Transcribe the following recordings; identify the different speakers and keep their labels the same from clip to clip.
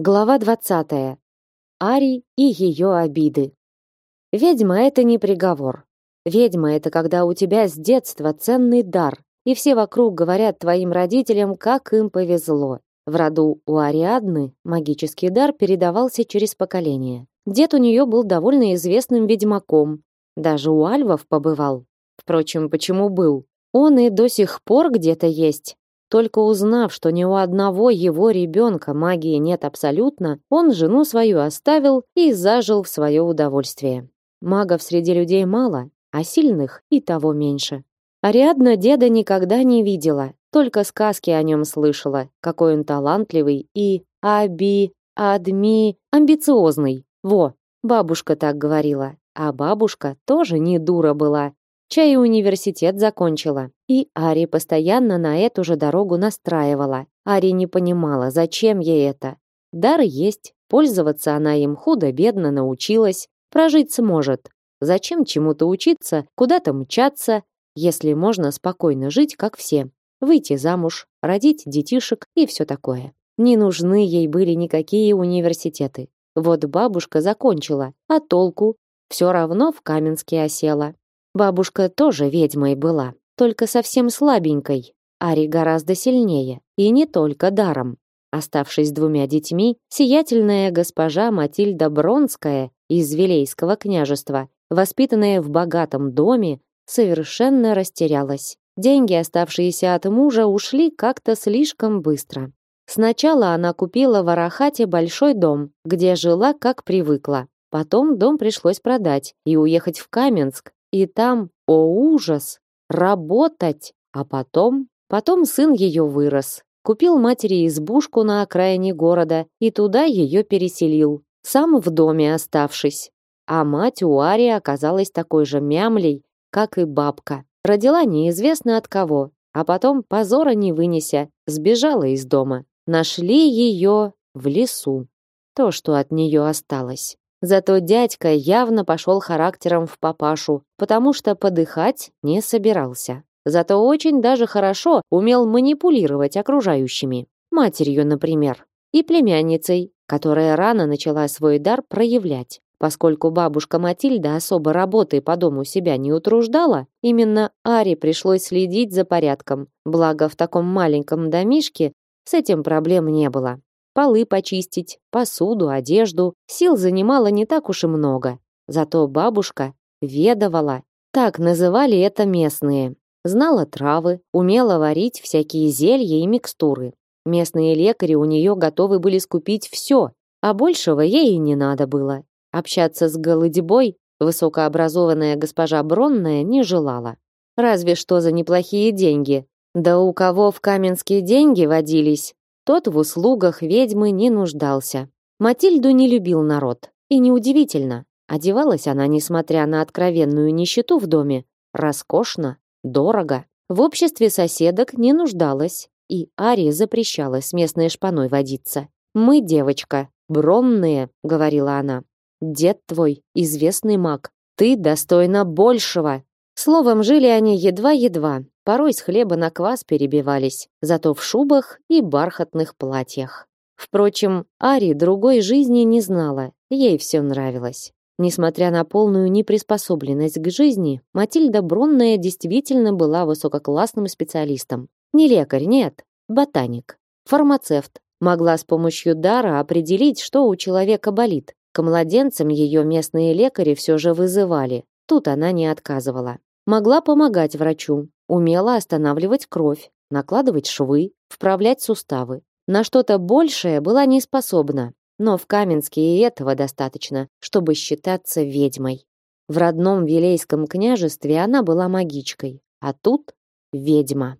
Speaker 1: Глава 20. Ари и ее обиды. Ведьма это не приговор. Ведьма это когда у тебя с детства ценный дар, и все вокруг говорят твоим родителям, как им повезло. В роду у Ариадны магический дар передавался через поколение. Дед у нее был довольно известным ведьмаком, даже у альвов побывал. Впрочем, почему был? Он и до сих пор где-то есть, только узнав, что ни у одного его ребенка магии нет абсолютно, он жену свою оставил и зажил в свое удовольствие. Магов среди людей мало, а сильных и того меньше. Ариадна деда никогда не видела, только сказки о нем слышала, какой он талантливый и аби, адми, амбициозный. Во, бабушка так говорила. А бабушка тоже не дура была, Чай университет закончила. И Ари постоянно на эту же дорогу настраивала. Ари не понимала, зачем ей это. Дар есть, пользоваться она им худо-бедно научилась, прожить сможет. Зачем чему-то учиться, куда-то мчаться, если можно спокойно жить, как все. Выйти замуж, родить детишек и все такое. Не нужны ей были никакие университеты. Вот бабушка закончила, а толку? Все равно в Каменске осела. Бабушка тоже ведьмой была, только совсем слабенькой. Ари гораздо сильнее, и не только даром. Оставшись двумя детьми, сиятельная госпожа Матильда Бронская из Вилейского княжества, воспитанная в богатом доме, совершенно растерялась. Деньги, оставшиеся от мужа, ушли как-то слишком быстро. Сначала она купила в Арахате большой дом, где жила как привыкла. Потом дом пришлось продать и уехать в Каменск, и там, о ужас, работать. А потом, потом сын ее вырос. Купил матери избушку на окраине города и туда ее переселил, сам в доме оставшись. А мать у Ари оказалась такой же мямлей, как и бабка. Родила неизвестно от кого, а потом, позора не вынеся, сбежала из дома. Нашли ее в лесу. То, что от нее осталось. Зато дядька явно пошел характером в папашу, потому что подыхать не собирался. Зато очень даже хорошо умел манипулировать окружающими. Матерью, например, и племянницей, которая рано начала свой дар проявлять. Поскольку бабушка Матильда особо работой по дому себя не утруждала, именно Аре пришлось следить за порядком. Благо в таком маленьком домишке с этим проблем не было полы почистить, посуду, одежду. Сил занимало не так уж и много. Зато бабушка ведовала. Так называли это местные. Знала травы, умела варить всякие зелья и микстуры. Местные лекари у нее готовы были скупить все, а большего ей и не надо было. Общаться с голодебой высокообразованная госпожа Бронная не желала. Разве что за неплохие деньги. Да у кого в Каменские деньги водились, тот в услугах ведьмы не нуждался. Матильду не любил народ. И неудивительно. Одевалась она, несмотря на откровенную нищету в доме, роскошно, дорого. В обществе соседок не нуждалась, и Ари запрещала с местной шпаной водиться. «Мы, девочка, бронные», — говорила она. «Дед твой, известный маг. Ты достойна большего». Словом, жили они едва-едва, порой с хлеба на квас перебивались, зато в шубах и бархатных платьях. Впрочем, Ари другой жизни не знала, ей все нравилось. Несмотря на полную неприспособленность к жизни, Матильда Бронная действительно была высококлассным специалистом. Не лекарь, нет, ботаник, фармацевт. Могла с помощью дара определить, что у человека болит. К младенцам ее местные лекари все же вызывали. Тут она не отказывала. Могла помогать врачу, Умела останавливать кровь, накладывать швы, вправлять суставы. На что-то большее была не способна, но в Каменске и этого достаточно, чтобы считаться ведьмой. В родном Вилейском княжестве она была магичкой, а тут ведьма.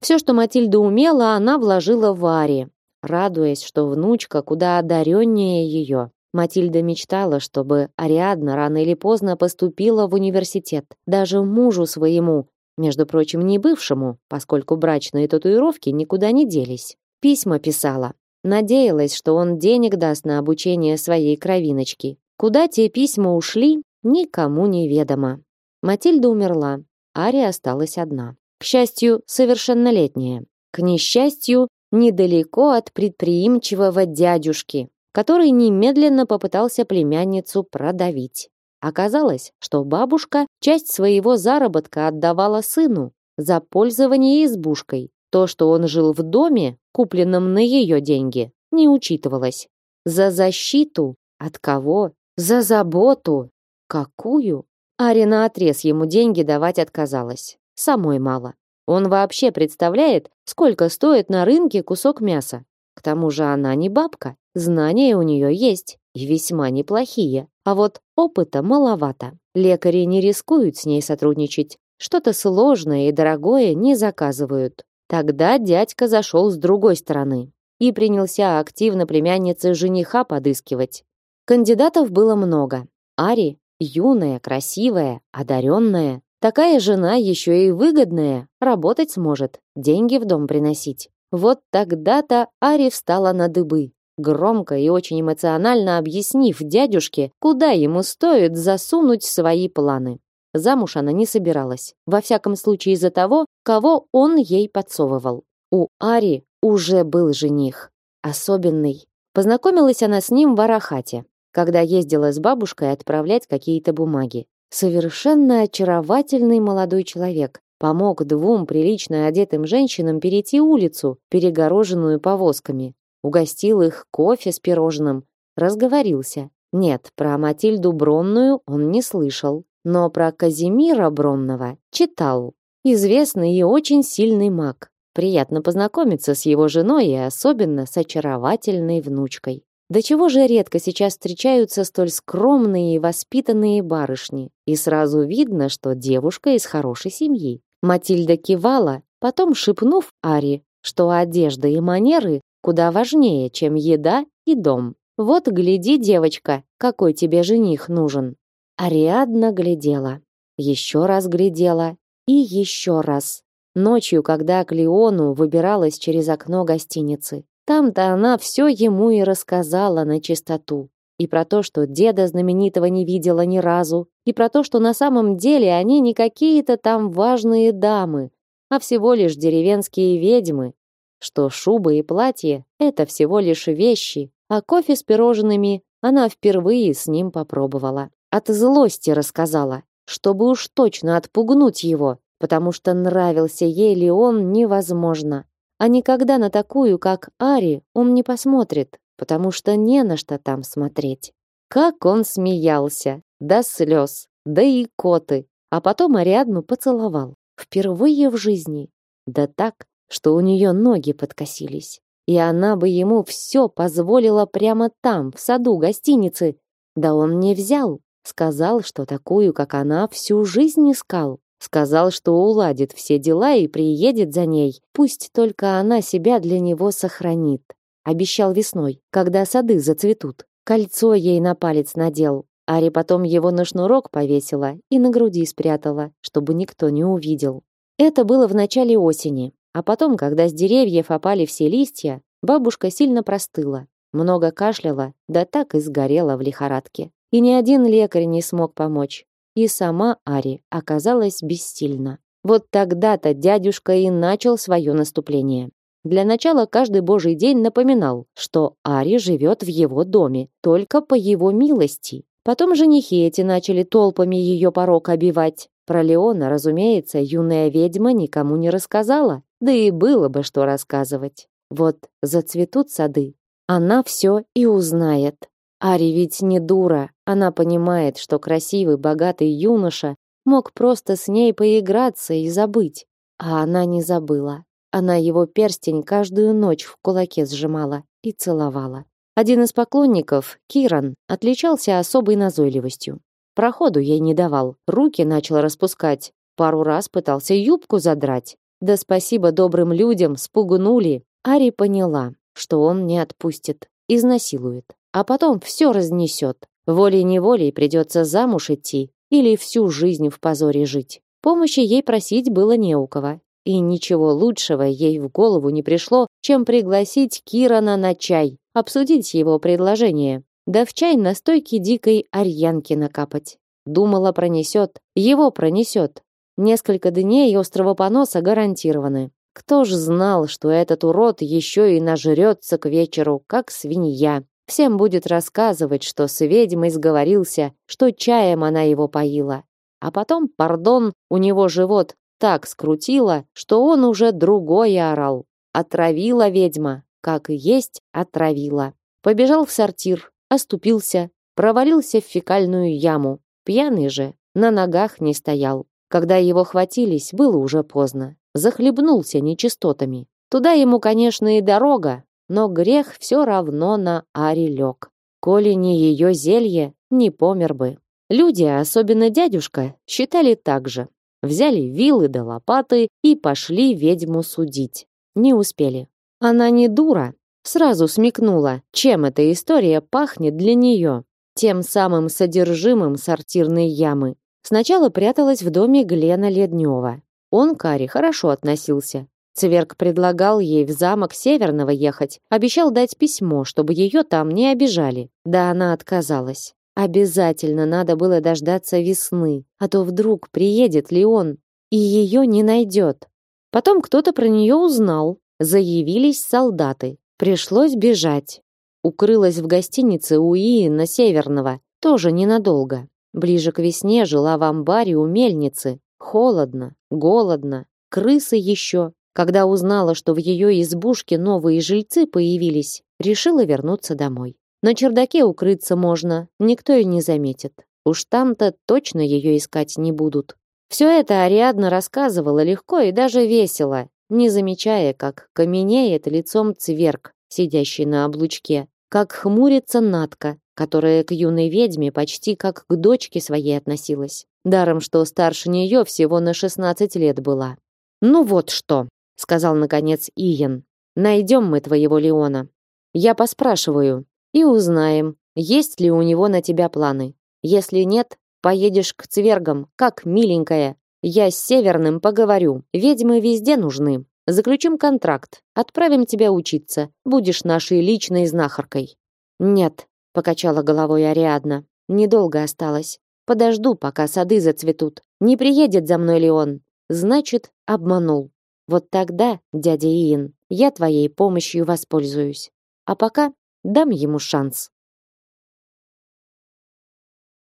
Speaker 1: Все, что Матильда умела, она вложила в Ари, радуясь, что внучка куда одареннее ее. Матильда мечтала, чтобы Ариадна рано или поздно поступила в университет. Даже мужу своему, между прочим, не бывшему, поскольку брачные татуировки никуда не делись. Письма писала. Надеялась, что он денег даст на обучение своей кровиночки. Куда те письма ушли, никому не ведомо. Матильда умерла, Ария осталась одна. К счастью, совершеннолетняя. К несчастью, недалеко от предприимчивого дядюшки. который немедленно попытался племянницу продавить. Оказалось, что бабушка часть своего заработка отдавала сыну за пользование избушкой. То, что он жил в доме, купленном на ее деньги, не учитывалось. За защиту? От кого? За заботу? Какую? Арина отрез ему деньги давать отказалась. Самой мало. Он вообще представляет, сколько стоит на рынке кусок мяса. К тому же она не бабка, знания у нее есть, и весьма неплохие. А вот опыта маловато. Лекари не рискуют с ней сотрудничать. Что-то сложное и дорогое не заказывают. Тогда дядька зашел с другой стороны и принялся активно племяннице жениха подыскивать. Кандидатов было много. Ари юная, красивая, одаренная. Такая жена еще и выгодная, работать сможет, деньги в дом приносить. Вот тогда-то Ари встала на дыбы, громко и очень эмоционально объяснив дядюшке, куда ему стоит засунуть свои планы. Замуж она не собиралась, во всяком случае из-за того, кого он ей подсовывал. У Ари уже был жених, особенный. Познакомилась она с ним в Арахате, когда ездила с бабушкой отправлять какие-то бумаги. Совершенно очаровательный молодой человек. Помог двум прилично одетым женщинам перейти улицу, перегороженную повозками. Угостил их кофе с пирожным. Разговорился. Нет, про Матильду Бронную он не слышал. Но про Казимира Бронного читал. Известный и очень сильный маг. Приятно познакомиться с его женой и особенно с очаровательной внучкой. До чего же редко сейчас встречаются столь скромные и воспитанные барышни, и сразу видно, что девушка из хорошей семьи. Матильда кивала, потом шепнув Ари, что одежда и манеры куда важнее, чем еда и дом. Вот гляди, девочка, какой тебе жених нужен. Ариадна глядела, еще раз глядела и еще раз. Ночью, когда к Леону выбиралась через окно гостиницы, там-то она все ему и рассказала на чистоту. И про то, что деда знаменитого не видела ни разу, и про то, что на самом деле они не какие-то там важные дамы, а всего лишь деревенские ведьмы, что шубы и платье — это всего лишь вещи, а кофе с пирожными она впервые с ним попробовала. От злости рассказала, чтобы уж точно отпугнуть его, потому что нравился ей ли он невозможно а никогда на такую, как Ари, он не посмотрит, потому что не на что там смотреть. Как он смеялся, до слез, да и коты, а потом Ариадну поцеловал. Впервые в жизни. Да так, что у нее ноги подкосились. И она бы ему все позволила прямо там, в саду гостиницы. Да он не взял. Сказал, что такую, как она, всю жизнь искал. Сказал, что уладит все дела и приедет за ней. Пусть только она себя для него сохранит. Обещал весной, когда сады зацветут. Кольцо ей на палец надел. Ари потом его на шнурок повесила и на груди спрятала, чтобы никто не увидел. Это было в начале осени, а потом, когда с деревьев опали все листья, бабушка сильно простыла, много кашляла, да так и сгорела в лихорадке. И ни один лекарь не смог помочь и сама Ари оказалась бессильна. Вот тогда-то дядюшка и начал свое наступление. Для начала каждый божий день напоминал, что Ари живет в его доме, только по его милости. Потом женихи эти начали толпами ее порог обивать. Про Леона, разумеется, юная ведьма никому не рассказала, да и было бы что рассказывать. Вот зацветут сады, она все и узнает. Ари ведь не дура. Она понимает, что красивый, богатый юноша мог просто с ней поиграться и забыть. А она не забыла. Она его перстень каждую ночь в кулаке сжимала и целовала. Один из поклонников, Киран, отличался особой назойливостью. Проходу ей не давал, руки начал распускать, пару раз пытался юбку задрать. Да спасибо добрым людям, спугнули. Ари поняла, что он не отпустит, изнасилует а потом все разнесет. Волей-неволей придется замуж идти или всю жизнь в позоре жить. Помощи ей просить было не у кого. И ничего лучшего ей в голову не пришло, чем пригласить Кирана на чай, обсудить его предложение. Да в чай настойки дикой арьянки накапать. Думала, пронесет. Его пронесет. Несколько дней острого поноса гарантированы. Кто ж знал, что этот урод еще и нажрется к вечеру, как свинья. всем будет рассказывать, что с ведьмой сговорился, что чаем она его поила. А потом, пардон, у него живот так скрутило, что он уже другое орал. Отравила ведьма, как и есть отравила. Побежал в сортир, оступился, провалился в фекальную яму. Пьяный же, на ногах не стоял. Когда его хватились, было уже поздно. Захлебнулся нечистотами. Туда ему, конечно, и дорога, но грех все равно на Ари лег. Коли не ее зелье, не помер бы. Люди, особенно дядюшка, считали так же. Взяли вилы да лопаты и пошли ведьму судить. Не успели. Она не дура. Сразу смекнула, чем эта история пахнет для нее. Тем самым содержимым сортирной ямы. Сначала пряталась в доме Глена Леднева. Он к Аре хорошо относился. Цверк предлагал ей в замок Северного ехать, обещал дать письмо, чтобы ее там не обижали. Да она отказалась. Обязательно надо было дождаться весны, а то вдруг приедет ли он и ее не найдет. Потом кто-то про нее узнал. Заявились солдаты. Пришлось бежать. Укрылась в гостинице у Иена Северного, тоже ненадолго. Ближе к весне жила в амбаре у мельницы. Холодно, голодно, крысы еще. Когда узнала, что в ее избушке новые жильцы появились, решила вернуться домой. На чердаке укрыться можно, никто и не заметит. Уж там-то точно ее искать не будут. Все это Ариадна рассказывала легко и даже весело, не замечая, как каменеет лицом цверк, сидящий на облучке, как хмурится Натка, которая к юной ведьме почти как к дочке своей относилась. Даром, что старше нее всего на 16 лет была. «Ну вот что», — сказал наконец Иен. «Найдем мы твоего Леона. Я поспрашиваю, и узнаем, есть ли у него на тебя планы. Если нет, поедешь к цвергам, как миленькая. Я с Северным поговорю. Ведьмы везде нужны. Заключим контракт. Отправим тебя учиться. Будешь нашей личной знахаркой. Нет, покачала головой Ариадна. Недолго осталось. Подожду, пока сады зацветут. Не приедет за мной ли он? Значит, обманул. Вот тогда, дядя Иин, я твоей помощью воспользуюсь. А пока Дам ему шанс.